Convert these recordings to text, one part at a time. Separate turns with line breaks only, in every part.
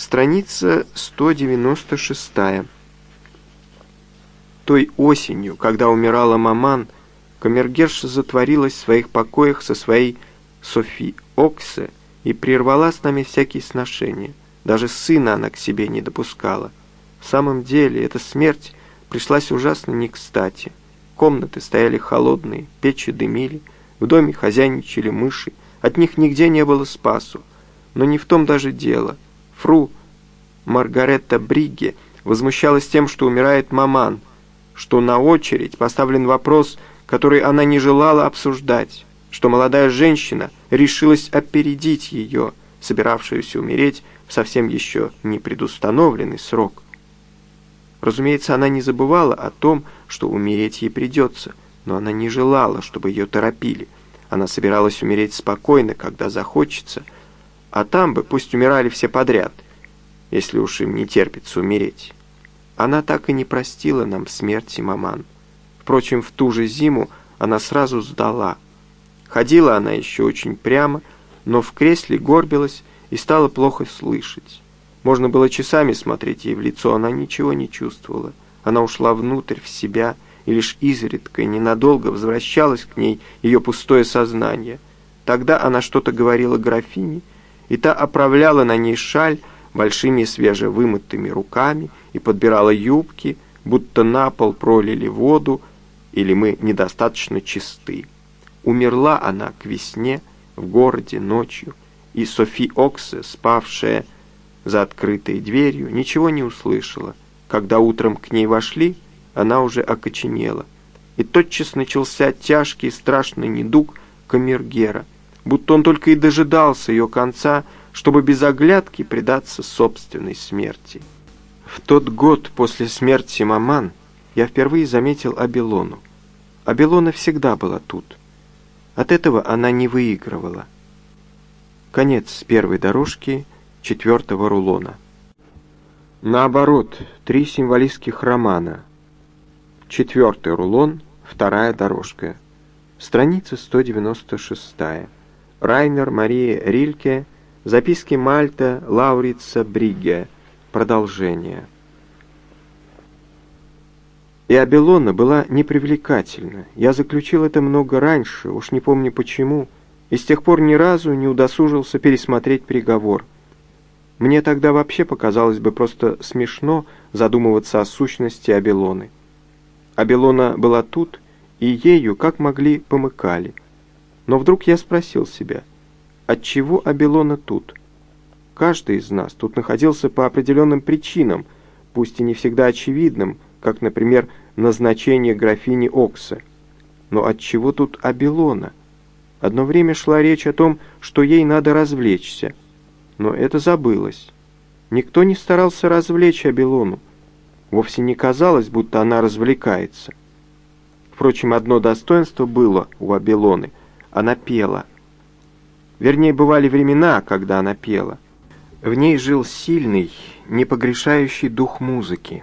Страница 196. Той осенью, когда умирала маман, Камергерша затворилась в своих покоях со своей Софи Оксе и прервала с нами всякие сношения. Даже сына она к себе не допускала. В самом деле, эта смерть пришлась ужасно не кстати. Комнаты стояли холодные, печи дымили, в доме хозяйничали мыши, от них нигде не было спасу. Но не в том даже дело. Фру Маргаретта Бригге возмущалась тем, что умирает маман, что на очередь поставлен вопрос, который она не желала обсуждать, что молодая женщина решилась опередить ее, собиравшуюся умереть в совсем еще не предустановленный срок. Разумеется, она не забывала о том, что умереть ей придется, но она не желала, чтобы ее торопили. Она собиралась умереть спокойно, когда захочется, а там бы пусть умирали все подряд, если уж им не терпится умереть. Она так и не простила нам смерти маман. Впрочем, в ту же зиму она сразу сдала. Ходила она еще очень прямо, но в кресле горбилась и стала плохо слышать. Можно было часами смотреть ей в лицо, она ничего не чувствовала. Она ушла внутрь, в себя, и лишь изредка и ненадолго возвращалось к ней ее пустое сознание. Тогда она что-то говорила графине, и та оправляла на ней шаль большими свежевымытыми руками и подбирала юбки, будто на пол пролили воду, или мы недостаточно чисты. Умерла она к весне в городе ночью, и Софи Оксе, спавшая за открытой дверью, ничего не услышала. Когда утром к ней вошли, она уже окоченела. И тотчас начался тяжкий страшный недуг камергера, будто он только и дожидался ее конца, чтобы без оглядки предаться собственной смерти. В тот год после смерти маман я впервые заметил Абилону. Абилона всегда была тут. От этого она не выигрывала. Конец первой дорожки четвертого рулона. Наоборот, три символистских романа. Четвертый рулон, вторая дорожка. Страница 196. Райнер Мария Рильке. Записки Мальта Лаурица Бригге. Продолжение. И Абелона была непривлекательна. Я заключил это много раньше, уж не помню почему, и с тех пор ни разу не удосужился пересмотреть приговор. Мне тогда вообще показалось бы просто смешно задумываться о сущности Абелоны. Абелона была тут, и ею, как могли, помыкали. Но вдруг я спросил себя, отчего Абелона тут? Каждый из нас тут находился по определенным причинам, пусть и не всегда очевидным, как, например, назначение графини Окса. Но отчего тут Абелона? Одно время шла речь о том, что ей надо развлечься. Но это забылось. Никто не старался развлечь Абелону. Вовсе не казалось, будто она развлекается. Впрочем, одно достоинство было у Абелоны. Она пела. Вернее, бывали времена, когда она пела. В ней жил сильный, непогрешающий дух музыки.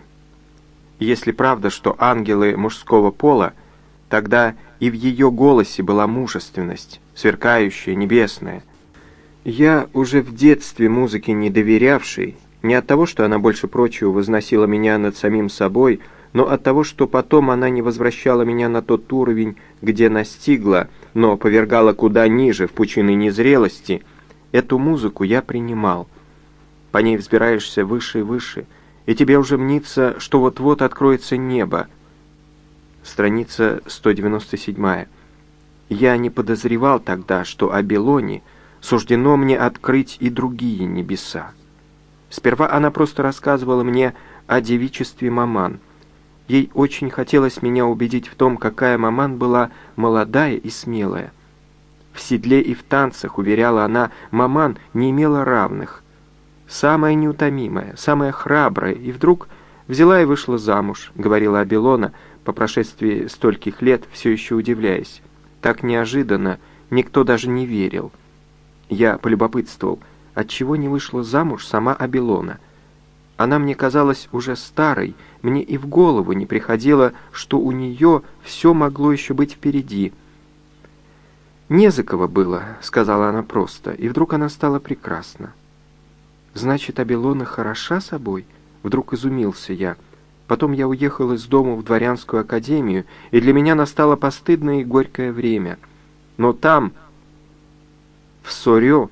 Если правда, что ангелы мужского пола, тогда и в ее голосе была мужественность, сверкающая, небесная. Я уже в детстве музыке не доверявший, не от того, что она больше прочего возносила меня над самим собой, но от того, что потом она не возвращала меня на тот уровень, где настигла, но повергала куда ниже, в пучины незрелости, эту музыку я принимал. По ней взбираешься выше и выше, и тебе уже мнится, что вот-вот откроется небо. Страница 197. Я не подозревал тогда, что о Белоне суждено мне открыть и другие небеса. Сперва она просто рассказывала мне о девичестве маман. Ей очень хотелось меня убедить в том, какая маман была молодая и смелая. В седле и в танцах, уверяла она, маман не имела равных. Самая неутомимая, самая храбрая, и вдруг взяла и вышла замуж, говорила Абелона, по прошествии стольких лет, все еще удивляясь. Так неожиданно, никто даже не верил. Я полюбопытствовал — отчего не вышла замуж сама Абилона. Она мне казалась уже старой, мне и в голову не приходило, что у нее все могло еще быть впереди. «Не за кого было», — сказала она просто, и вдруг она стала прекрасна. Значит, Абелона хороша собой? Вдруг изумился я. Потом я уехал из дома в дворянскую академию, и для меня настало постыдное и горькое время. Но там, в Сорё,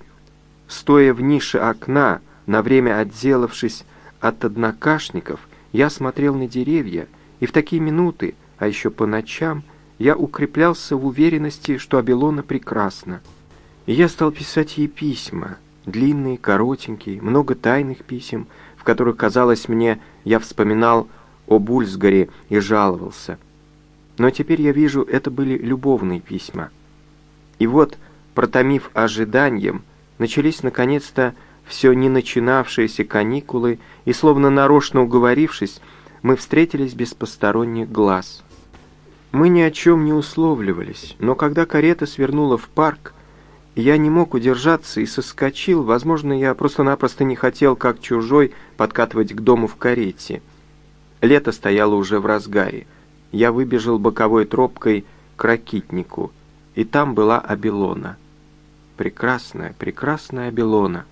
стоя в нише окна, на время отделавшись от однокашников, я смотрел на деревья, и в такие минуты, а еще по ночам, я укреплялся в уверенности, что Абелона прекрасна. Я стал писать ей письма, длинные, коротенькие, много тайных писем, в которых, казалось мне, я вспоминал о Бульсгаре и жаловался. Но теперь я вижу, это были любовные письма. И вот, протомив ожиданием, начались наконец-то все не начинавшиеся каникулы, и, словно нарочно уговорившись, мы встретились без посторонних глаз. Мы ни о чем не условливались, но когда карета свернула в парк, я не мог удержаться и соскочил, возможно, я просто-напросто не хотел, как чужой, подкатывать к дому в карете. Лето стояло уже в разгаре. Я выбежал боковой тропкой к ракитнику, и там была Абелона. Прекрасная, прекрасная Абелона.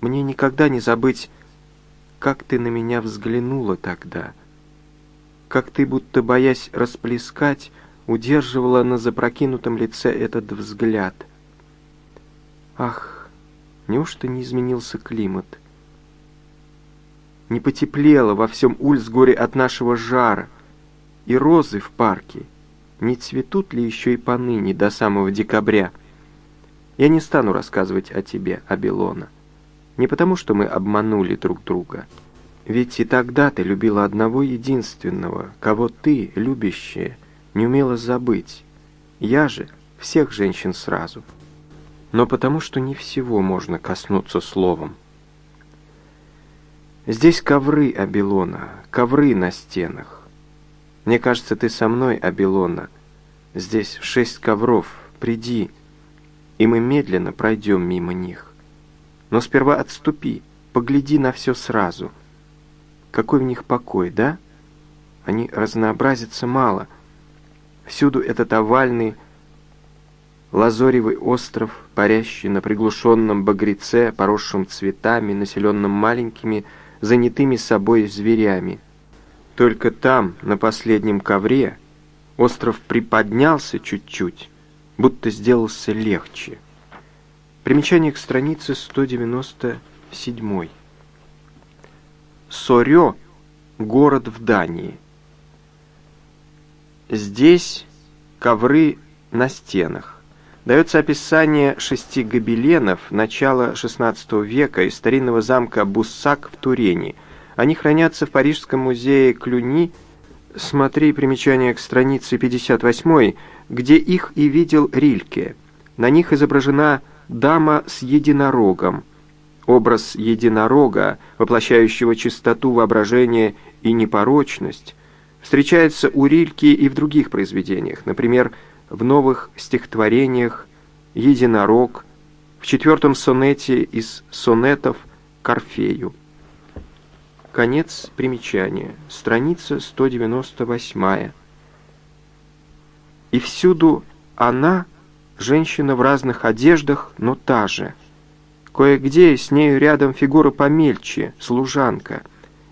Мне никогда не забыть, как ты на меня взглянула тогда — как ты, будто боясь расплескать, удерживала на запрокинутом лице этот взгляд. Ах, неужто не изменился климат? Не потеплело во всем Ульсгоре от нашего жара, и розы в парке не цветут ли еще и поныне до самого декабря? Я не стану рассказывать о тебе, Абелона, не потому что мы обманули друг друга, — ведь и тогда ты любила одного единственного, кого ты, любящая, не умела забыть. Я же всех женщин сразу. Но потому что не всего можно коснуться словом. Здесь ковры Абилона, ковры на стенах. Мне кажется, ты со мной, Абилона. Здесь шесть ковров, приди, и мы медленно пройдем мимо них. Но сперва отступи, погляди на все сразу — какой в них покой, да? Они разнообразятся мало. Всюду этот овальный лазоревый остров, парящий на приглушенном багреце, поросшем цветами, населенном маленькими, занятыми собой зверями. Только там, на последнем ковре, остров приподнялся чуть-чуть, будто сделался легче. Примечание к странице 197. Сорё – город в Дании. Здесь ковры на стенах. Дается описание шести гобеленов начала XVI века из старинного замка Буссак в Турене. Они хранятся в Парижском музее Клюни. Смотри примечание к странице 58, где их и видел Рильке. На них изображена дама с единорогом – Образ единорога, воплощающего чистоту воображения и непорочность, встречается у Рильки и в других произведениях, например, в новых стихотворениях «Единорог», в четвертом сонете из сонетов к Орфею. Конец примечания. Страница 198. И всюду она, женщина в разных одеждах, но та же – Кое-где с нею рядом фигура помельче, служанка.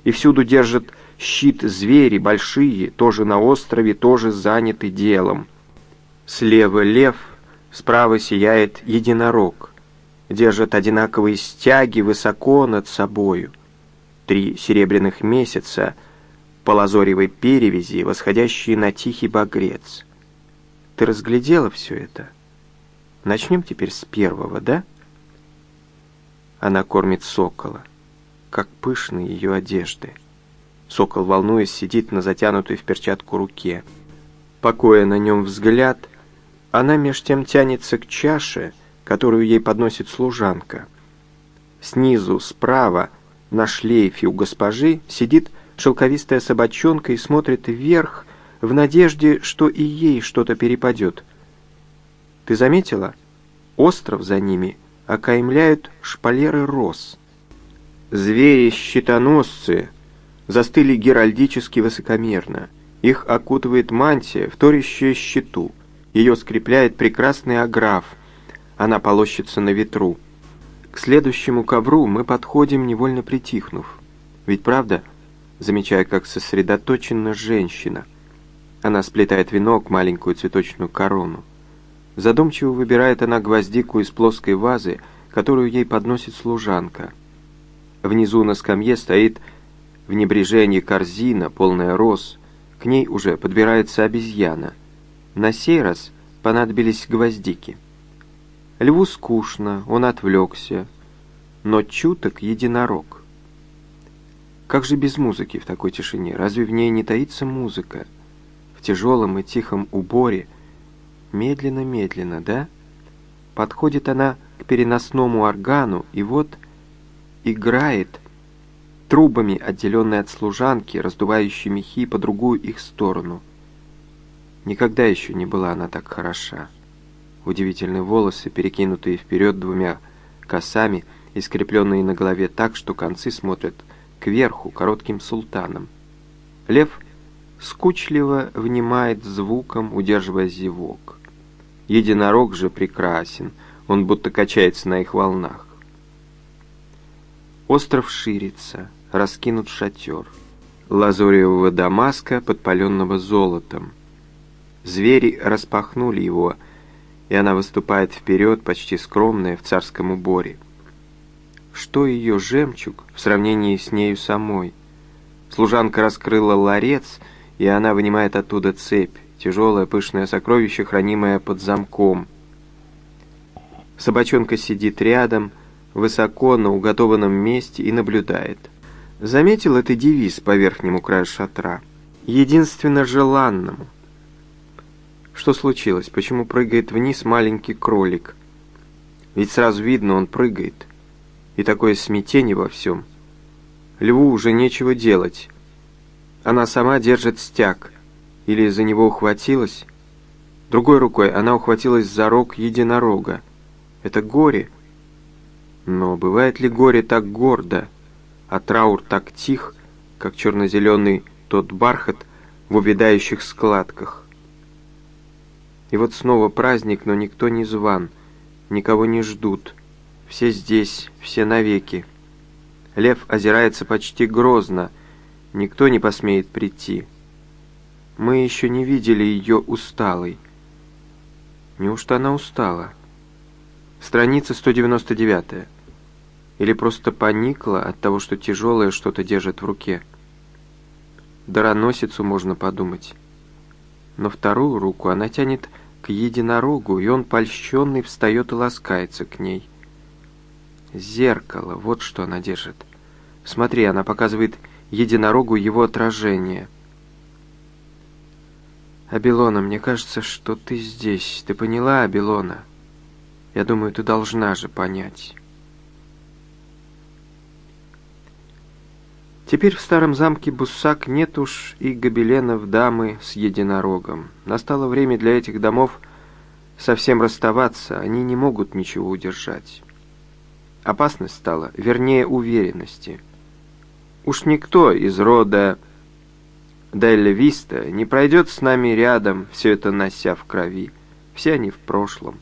И всюду держат щит звери большие, тоже на острове, тоже заняты делом. Слева лев, справа сияет единорог. Держат одинаковые стяги высоко над собою. Три серебряных месяца по лазоревой перевязи, восходящие на тихий багрец. Ты разглядела все это? Начнем теперь с первого, да? — она кормит сокола. Как пышны ее одежды. Сокол, волнуясь, сидит на затянутой в перчатку руке. Покоя на нем взгляд, она меж тем тянется к чаше, которую ей подносит служанка. Снизу, справа, на шлейфе у госпожи сидит шелковистая собачонка и смотрит вверх в надежде, что и ей что-то перепадет. Ты заметила? Остров за ними — окаймляют шпалеры роз. Звери-щитоносцы застыли геральдически высокомерно. Их окутывает мантия, вторящая щиту. Ее скрепляет прекрасный аграф. Она полощется на ветру. К следующему ковру мы подходим, невольно притихнув. Ведь правда, замечая, как сосредоточена женщина. Она сплетает венок, маленькую цветочную корону. Задумчиво выбирает она гвоздику из плоской вазы, которую ей подносит служанка. Внизу на скамье стоит в небрежении корзина, полная роз. К ней уже подбирается обезьяна. На сей раз понадобились гвоздики. Льву скучно, он отвлекся, но чуток единорог. Как же без музыки в такой тишине? Разве в ней не таится музыка? В тяжелом и тихом уборе, медленно-медленно, да? Подходит она к переносному органу, и вот играет, трубами отделенной от служанки, раздувающей мехи по другую их сторону. Никогда еще не была она так хороша. Удивительные волосы, перекинутые вперед двумя косами и скрепленные на голове так, что концы смотрят кверху коротким султаном. Лев скучливо внимает звуком, удерживая зевок. Единорог же прекрасен, он будто качается на их волнах. Остров ширится, раскинут шатер. Лазуревого Дамаска, подпаленного золотом. Звери распахнули его, и она выступает вперед, почти скромная, в царском уборе. Что ее жемчуг в сравнении с нею самой? Служанка раскрыла ларец, и она вынимает оттуда цепь, тяжелое пышное сокровище, хранимое под замком. Собачонка сидит рядом, высоко на уготованном месте и наблюдает. Заметил это девиз по верхнему краю шатра. Единственно желанному. Что случилось? Почему прыгает вниз маленький кролик? Ведь сразу видно, он прыгает и такое смятение во всем. Льву уже нечего делать. Она сама держит стяг, или за него ухватилась. Другой рукой она ухватилась за рог единорога. Это горе. Но бывает ли горе так гордо, а траур так тих, как черно-зеленый тот бархат в увядающих складках? И вот снова праздник, но никто не зван, никого не ждут. Все здесь, все навеки. Лев озирается почти грозно. Никто не посмеет прийти. Мы еще не видели ее усталой. Неужто она устала? Страница 199. Или просто поникла от того, что тяжелое что-то держит в руке. Дароносицу можно подумать. Но вторую руку она тянет к единорогу, и он, польщенный, встает и ласкается к ней. Зеркало, вот что она держит. Смотри, она показывает единорогу его отражение. Абилона, мне кажется, что ты здесь. Ты поняла, Абилона? Я думаю, ты должна же понять. Теперь в старом замке Буссак нет уж и гобеленов дамы с единорогом. Настало время для этих домов совсем расставаться, они не могут ничего удержать. Опасность стала, вернее, уверенности. Уж никто из рода Дель Виста не пройдет с нами рядом, все это нося в крови. Все они в прошлом.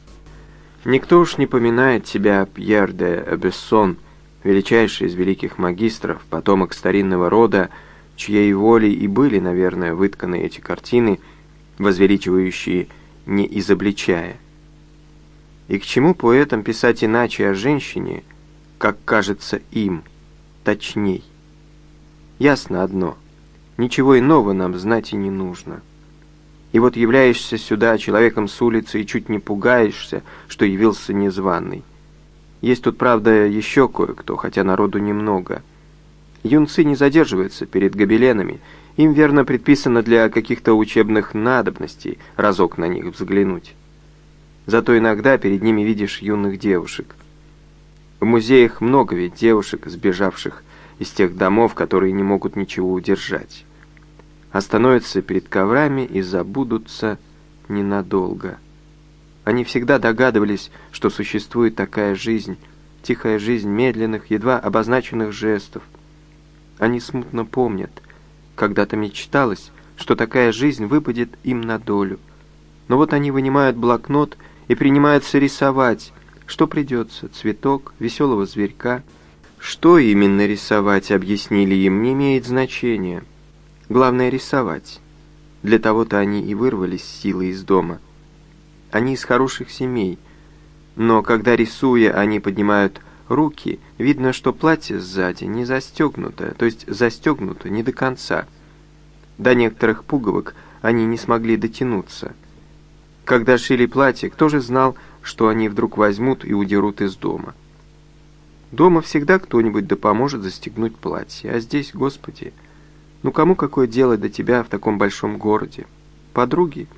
Никто уж не поминает тебя Пьер де Эбессон, величайший из великих магистров, потомок старинного рода, чьей волей и были, наверное, вытканы эти картины, возвеличивающие, не изобличая. И к чему поэтам писать иначе о женщине, как кажется им, точней. Ясно одно, ничего иного нам знать и не нужно. И вот являешься сюда человеком с улицы и чуть не пугаешься, что явился незваный. Есть тут, правда, еще кое-кто, хотя народу немного. Юнцы не задерживаются перед гобеленами, им верно предписано для каких-то учебных надобностей разок на них взглянуть. Зато иногда перед ними видишь юных девушек – в музеях много ведь девушек, сбежавших из тех домов, которые не могут ничего удержать. Остановятся перед коврами и забудутся ненадолго. Они всегда догадывались, что существует такая жизнь, тихая жизнь медленных, едва обозначенных жестов. Они смутно помнят, когда-то мечталось, что такая жизнь выпадет им на долю. Но вот они вынимают блокнот и принимаются рисовать, что придется, цветок, веселого зверька. Что именно рисовать, объяснили им, не имеет значения. Главное рисовать. Для того-то они и вырвались силой из дома. Они из хороших семей, но когда рисуя, они поднимают руки, видно, что платье сзади не застегнуто, то есть застегнуто не до конца. До некоторых пуговок они не смогли дотянуться. Когда шили платье, кто же знал, что они вдруг возьмут и удерут из дома? Дома всегда кто-нибудь да поможет застегнуть платье, а здесь, Господи, ну кому какое дело до тебя в таком большом городе? Подруги?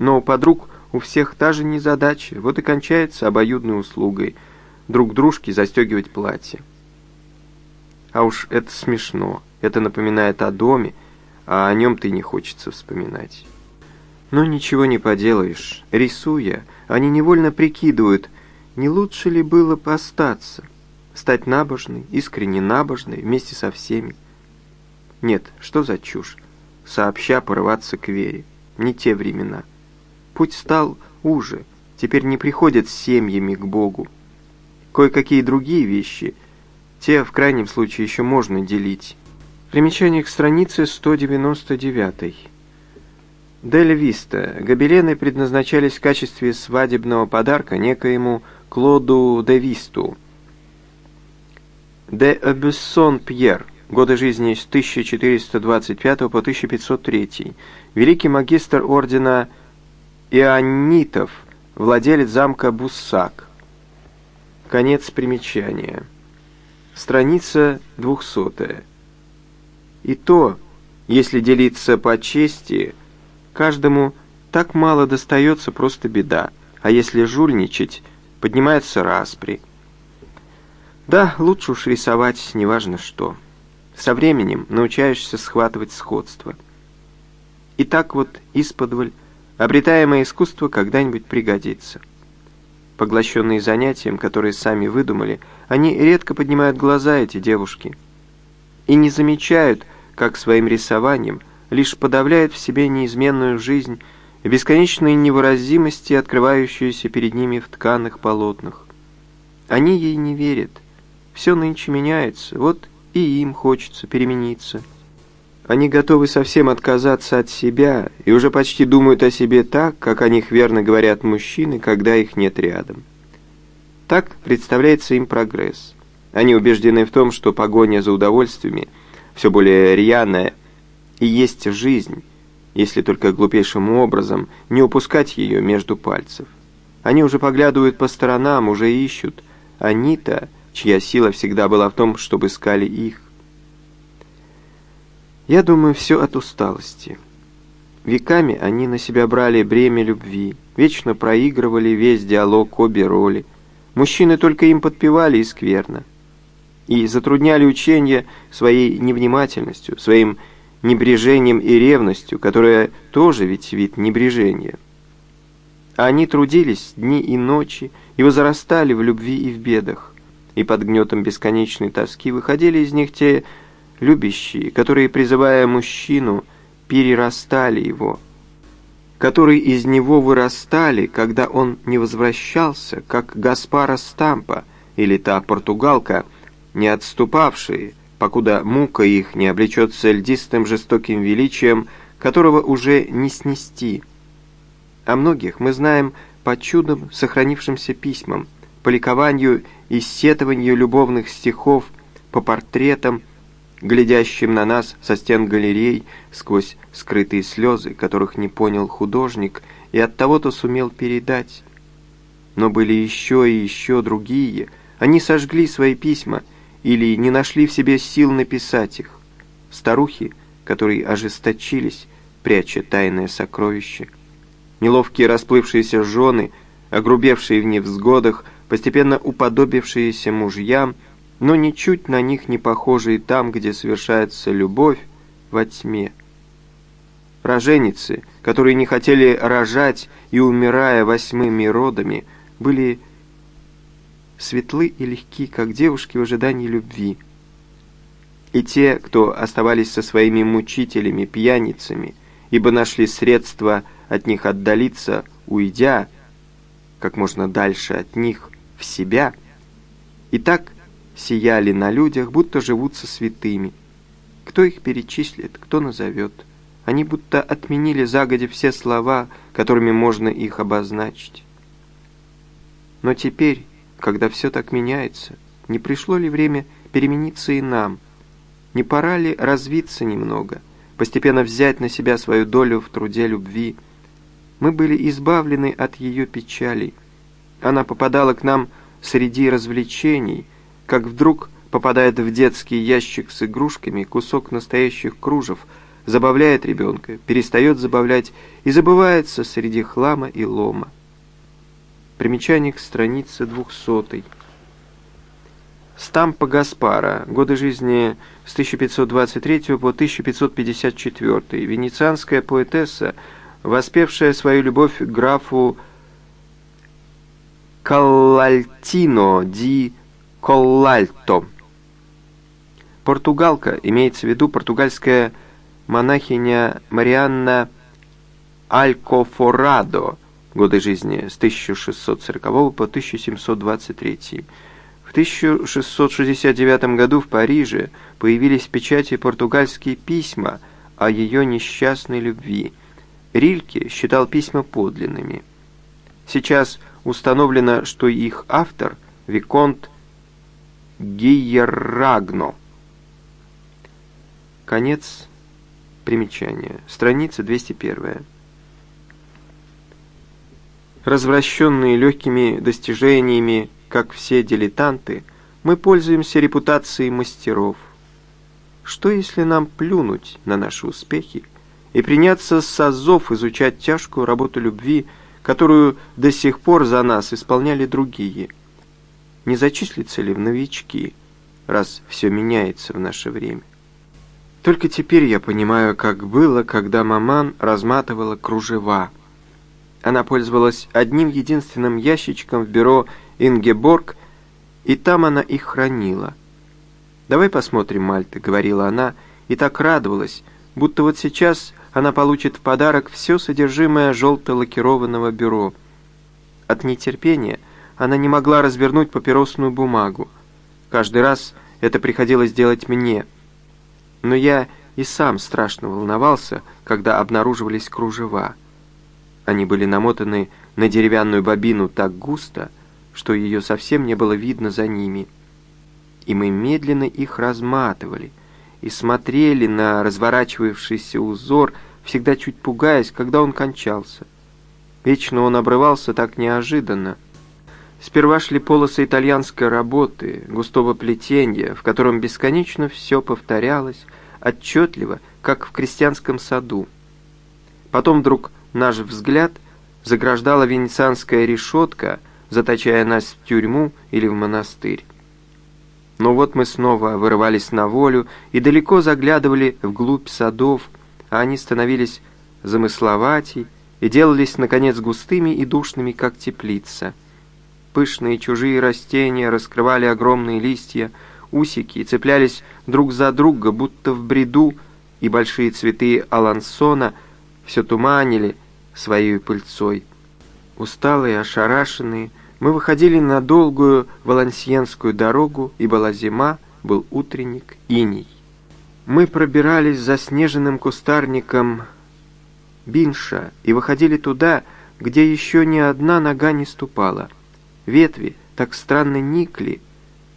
Но у подруг у всех та же незадача, вот и кончается обоюдной услугой друг дружке застегивать платье. А уж это смешно, это напоминает о доме, а о нем ты не хочется вспоминать. Но ничего не поделаешь. Рисуя, они невольно прикидывают, не лучше ли было бы остаться, стать набожной, искренне набожной, вместе со всеми. Нет, что за чушь, сообща порываться к вере. Не те времена. Путь стал уже, теперь не приходят с семьями к Богу. Кое-какие другие вещи, те в крайнем случае еще можно делить. Примечание к странице 199. Дель Виста. Гобелены предназначались в качестве свадебного подарка некоему Клоду де Висту. Де Абюссон Пьер. Годы жизни с 1425 по 1503. Великий магистр ордена Ионитов, владелец замка Буссак. Конец примечания. Страница 200. И то, если делиться по чести, Каждому так мало достается, просто беда. А если жульничать, поднимается распри. Да, лучше уж рисовать, неважно что. Со временем научаешься схватывать сходство. И так вот, исподволь, обретаемое искусство когда-нибудь пригодится. Поглощенные занятием, которые сами выдумали, они редко поднимают глаза, эти девушки, и не замечают, как своим рисованием – лишь подавляет в себе неизменную жизнь и бесконечные невыразимости, открывающиеся перед ними в тканых полотнах. Они ей не верят. Все нынче меняется, вот и им хочется перемениться. Они готовы совсем отказаться от себя и уже почти думают о себе так, как о них верно говорят мужчины, когда их нет рядом. Так представляется им прогресс. Они убеждены в том, что погоня за удовольствиями, все более рьяная и есть жизнь, если только глупейшим образом не упускать ее между пальцев. Они уже поглядывают по сторонам, уже ищут. Они-то, чья сила всегда была в том, чтобы искали их. Я думаю, все от усталости. Веками они на себя брали бремя любви, вечно проигрывали весь диалог обе роли. Мужчины только им подпевали и скверно. И затрудняли учение своей невнимательностью, своим небрежением и ревностью, которая тоже ведь вид небрежения. Они трудились дни и ночи и возрастали в любви и в бедах, и под гнетом бесконечной тоски выходили из них те любящие, которые, призывая мужчину, перерастали его, которые из него вырастали, когда он не возвращался, как Гаспара Стампа или та португалка, не отступавшие, покуда мука их не облечется льдистым жестоким величием, которого уже не снести. О многих мы знаем по чудом сохранившимся письмам, по ликованию и сетованию любовных стихов, по портретам, глядящим на нас со стен галерей сквозь скрытые слезы, которых не понял художник и от того-то сумел передать. Но были еще и еще другие. Они сожгли свои письма — или не нашли в себе сил написать их. Старухи, которые ожесточились, пряча тайное сокровище. Неловкие расплывшиеся жены, огрубевшие в невзгодах, постепенно уподобившиеся мужьям, но ничуть на них не похожие там, где совершается любовь во тьме. Роженицы, которые не хотели рожать и, умирая восьмыми родами, были светлы и легки, как девушки в ожидании любви. И те, кто оставались со своими мучителями, пьяницами, ибо нашли средства от них отдалиться, уйдя, как можно дальше от них в себя, и так сияли на людях, будто живут со святыми. Кто их перечислит, кто назовет? Они будто отменили загодя все слова, которыми можно их обозначить. Но теперь, когда все так меняется, не пришло ли время перемениться и нам? Не пора ли развиться немного, постепенно взять на себя свою долю в труде любви? Мы были избавлены от ее печалей. Она попадала к нам среди развлечений, как вдруг попадает в детский ящик с игрушками кусок настоящих кружев, забавляет ребенка, перестает забавлять и забывается среди хлама и лома. Примечание к странице двухсотой. Стампа Гаспара. Годы жизни с 1523 по 1554. Венецианская поэтесса, воспевшая свою любовь к графу Каллальтино ди Коллальто. Португалка, имеется в виду португальская монахиня Марианна Алькофорадо, годы жизни с 1640 по 1723. В 1669 году в Париже появились в печати португальские письма о ее несчастной любви. Рильке считал письма подлинными. Сейчас установлено, что их автор – Виконт Гиеррагно. Конец примечания. Страница 201. Развращенные легкими достижениями, как все дилетанты, мы пользуемся репутацией мастеров. Что, если нам плюнуть на наши успехи и приняться с азов изучать тяжкую работу любви, которую до сих пор за нас исполняли другие? Не зачислится ли в новички, раз все меняется в наше время? Только теперь я понимаю, как было, когда маман разматывала кружева – она пользовалась одним единственным ящичком в бюро Ингеборг, и там она их хранила. «Давай посмотрим, Мальта», — говорила она, и так радовалась, будто вот сейчас она получит в подарок все содержимое желто-лакированного бюро. От нетерпения она не могла развернуть папиросную бумагу. Каждый раз это приходилось делать мне. Но я и сам страшно волновался, когда обнаруживались кружева. Они были намотаны на деревянную бобину так густо, что ее совсем не было видно за ними. И мы медленно их разматывали и смотрели на разворачивавшийся узор, всегда чуть пугаясь, когда он кончался. Вечно он обрывался так неожиданно. Сперва шли полосы итальянской работы, густого плетения, в котором бесконечно все повторялось, отчетливо, как в крестьянском саду. Потом вдруг Наш взгляд заграждала венецианская решетка, заточая нас в тюрьму или в монастырь. Но вот мы снова вырывались на волю и далеко заглядывали вглубь садов, а они становились замысловатей и делались, наконец, густыми и душными, как теплица. Пышные чужие растения раскрывали огромные листья, усики цеплялись друг за друга, будто в бреду, и большие цветы алансона все туманили, своей пыльцой. Усталые, ошарашенные, мы выходили на долгую Валансиенскую дорогу, и была зима, был утренник, иней. Мы пробирались за снежным кустарником Бинша и выходили туда, где еще ни одна нога не ступала. Ветви так странно никли.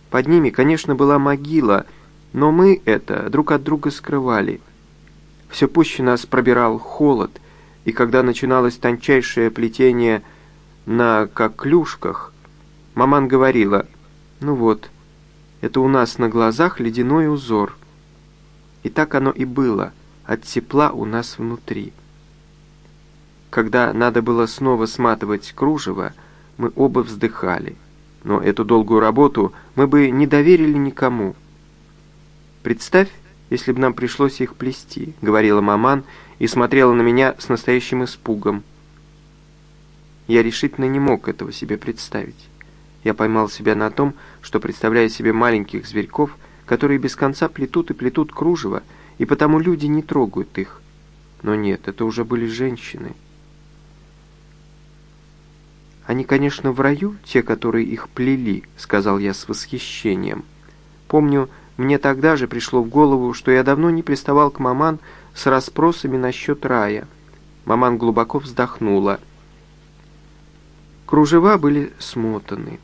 Под ними, конечно, была могила, но мы это друг от друга скрывали. Все пуще нас пробирал холод, и когда начиналось тончайшее плетение на коклюшках, маман говорила, «Ну вот, это у нас на глазах ледяной узор». И так оно и было, от тепла у нас внутри. Когда надо было снова сматывать кружево, мы оба вздыхали. Но эту долгую работу мы бы не доверили никому. Представь, если бы нам пришлось их плести», — говорила маман и смотрела на меня с настоящим испугом. Я решительно не мог этого себе представить. Я поймал себя на том, что представляю себе маленьких зверьков, которые без конца плетут и плетут кружево, и потому люди не трогают их. Но нет, это уже были женщины. «Они, конечно, в раю, те, которые их плели», — сказал я с восхищением. Помню, мне тогда же пришло в голову, что я давно не приставал к маман с расспросами насчет рая. Маман глубоко вздохнула. Кружева были смотаны.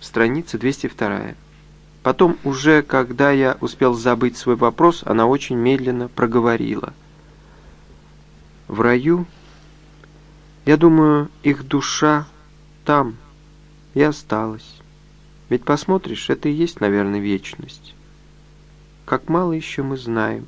Страница 202. Потом, уже когда я успел забыть свой вопрос, она очень медленно проговорила. В раю, я думаю, их душа там и осталась. Ведь посмотришь, это и есть, наверное, вечность. Как мало еще мы знаем.